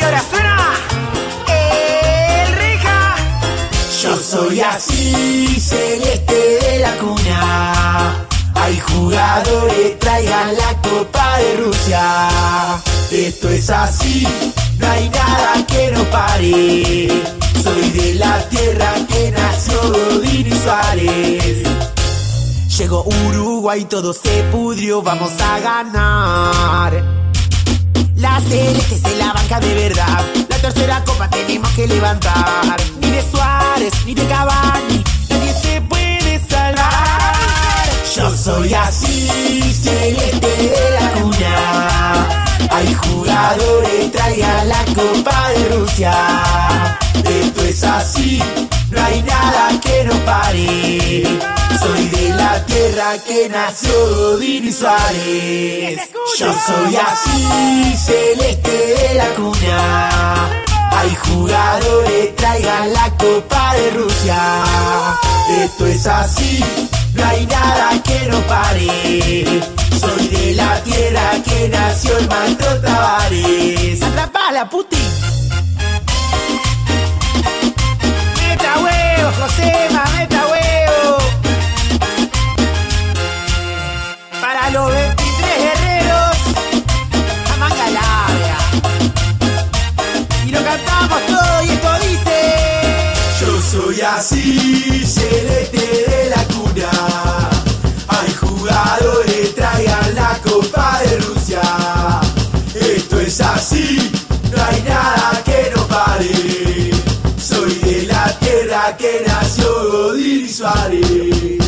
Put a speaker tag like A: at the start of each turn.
A: Y ahora suena el reja.
B: Yo soy así, celeste de la cuna. Hay jugadores, traigan la copa de Rusia. Esto es así, no hay nada que no pare. Soy de la tierra que nació Godín y Suárez. Llegó Uruguay, todo se pudrió, vamos a ganar. La celeste es tercera copa tenemos que levantar. Ni de Suárez, ni de Cavani, nadie se puede salvar. Yo soy así, celeste de la cuna. Hay jugadores, traigan la copa de Rusia. Esto es así, no hay nada que no pare. Soy de la tierra que nació y Suárez. Yo soy así, Hay jugadores, traigan la copa de Rusia. Esto es así, no hay nada que no pare. Soy de la tierra que nació el maestro Tavares.
A: Atrapala, puti.
B: Yo soy así, celeste de la cuna. Hay jugadores, traigan la copa de Rusia. Esto es así, no hay nada que no pare. Soy de la tierra que nació Godín y.